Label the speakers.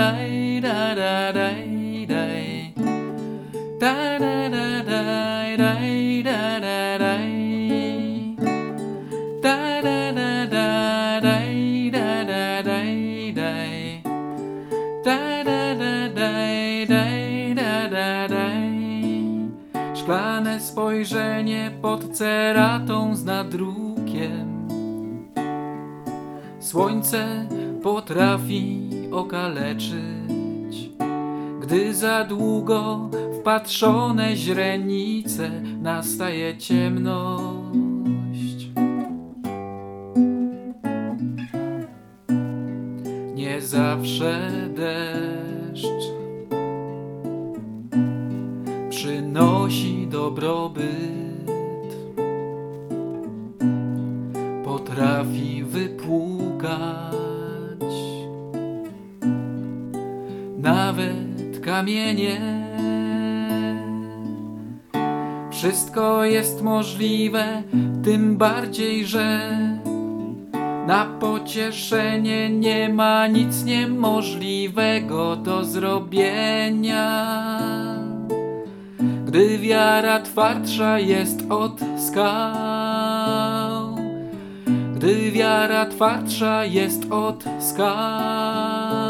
Speaker 1: da da. Da da da da da. Da da da da da da. Da da da da da. Szklane spojrzenie pod ceratą z nadrukiem. Słońce potrafi okaleczyć, gdy za długo wpatrzone źrenice nastaje ciemność. Nie zawsze deszcz przynosi dobrobyt. Potrafi wypłukać nawet kamienie. Wszystko jest możliwe, tym bardziej, że na pocieszenie nie ma nic niemożliwego do zrobienia. Gdy wiara twardsza jest od skał, gdy wiara twardsza jest od skał,